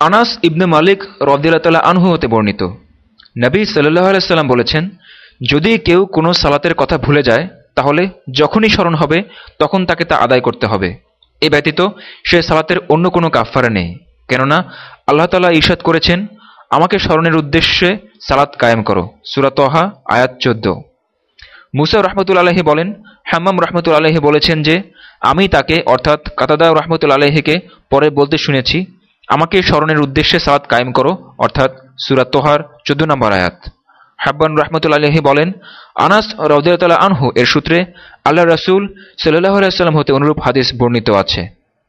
আনাস ইবনে মালিক রদিল্লা আনহু হতে বর্ণিত। নবী সাল্লাহ আলাইসাল্লাম বলেছেন, যদি কেউ কোনো সালাতের কথা ভুলে যায়, তাহলে যখনই স্মরণ হবে, তখন তাকে তা আদায় করতে হবে। এ ব্যতীত সে সালাতের অন্য কোনো কাফারা নেই। কেননা আল্লাহ তালা ঈশাদ করেছেন, আমাকে স্মরণের উদ্দেশ্যে সালাত কায়েম করো। সুরাতহা আয়াত চোদ্দ। মুসা রহমতুল আলহী বলেন, হাম্মাম রহমতুল আলহী বলেছেন যে, আমি তাকে, অর্থাৎ কাতাদা রহমতুল আলহীকে পরে বলতে শুনেছি আমাকে স্মরণের উদ্দেশ্যে সালাত কায়েম করো, অর্থাৎ সুরাত তোহার চোদ্দ নম্বর আয়াত। হাব্বান রহমতুল আলহী বলেন, আনাস রৌদাল্লাহ আনহু এর সূত্রে আল্লাহ রসুল সাল্লাহ আলাইসাল্লাম হতে অনুরূপ হাদিস বর্ণিত আছে।